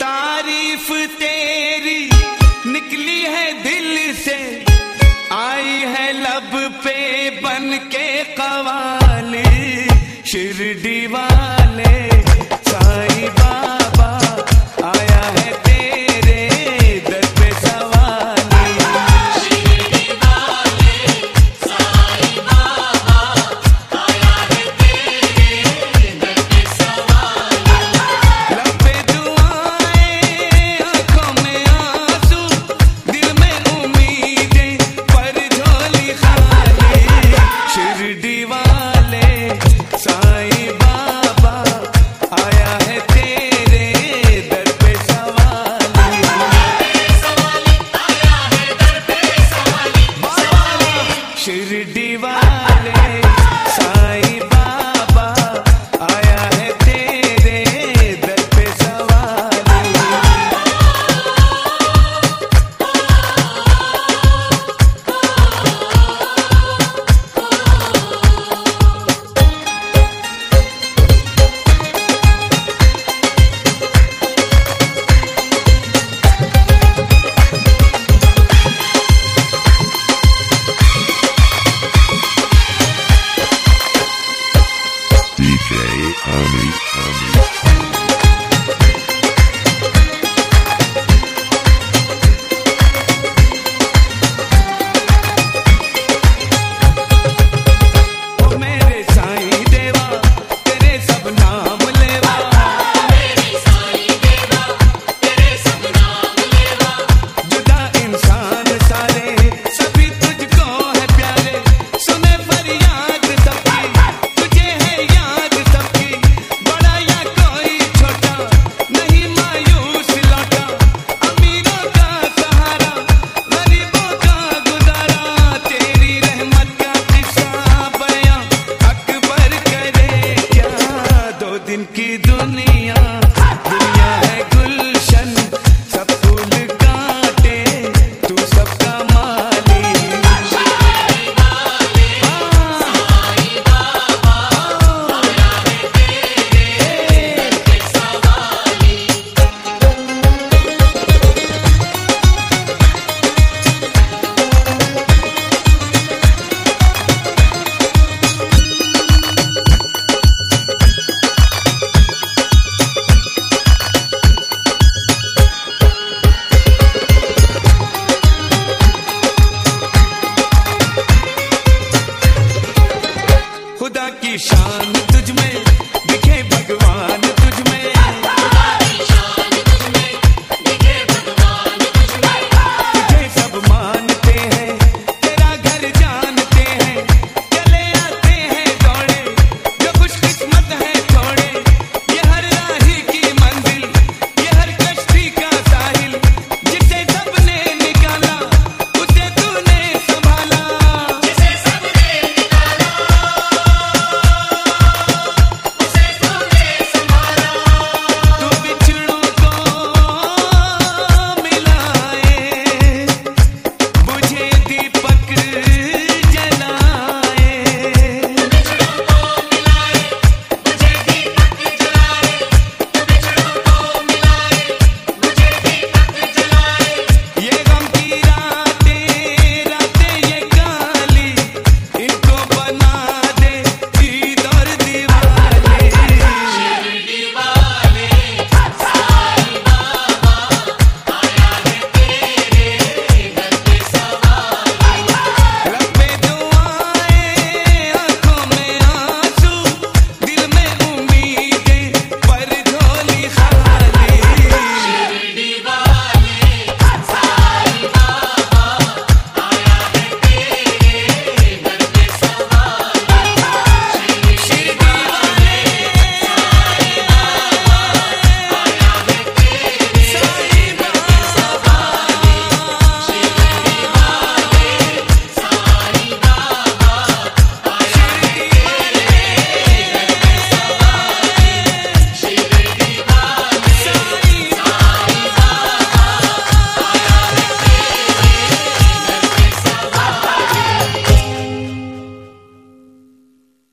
तारीफ़ तेरी निकली है दिल से, आई है लब पे बन के कवाले, शिरडी वाले। शिरडी वाले। honey, honey. की दुनिया दुनिया है गुलशन सब फूल का शान तुझ में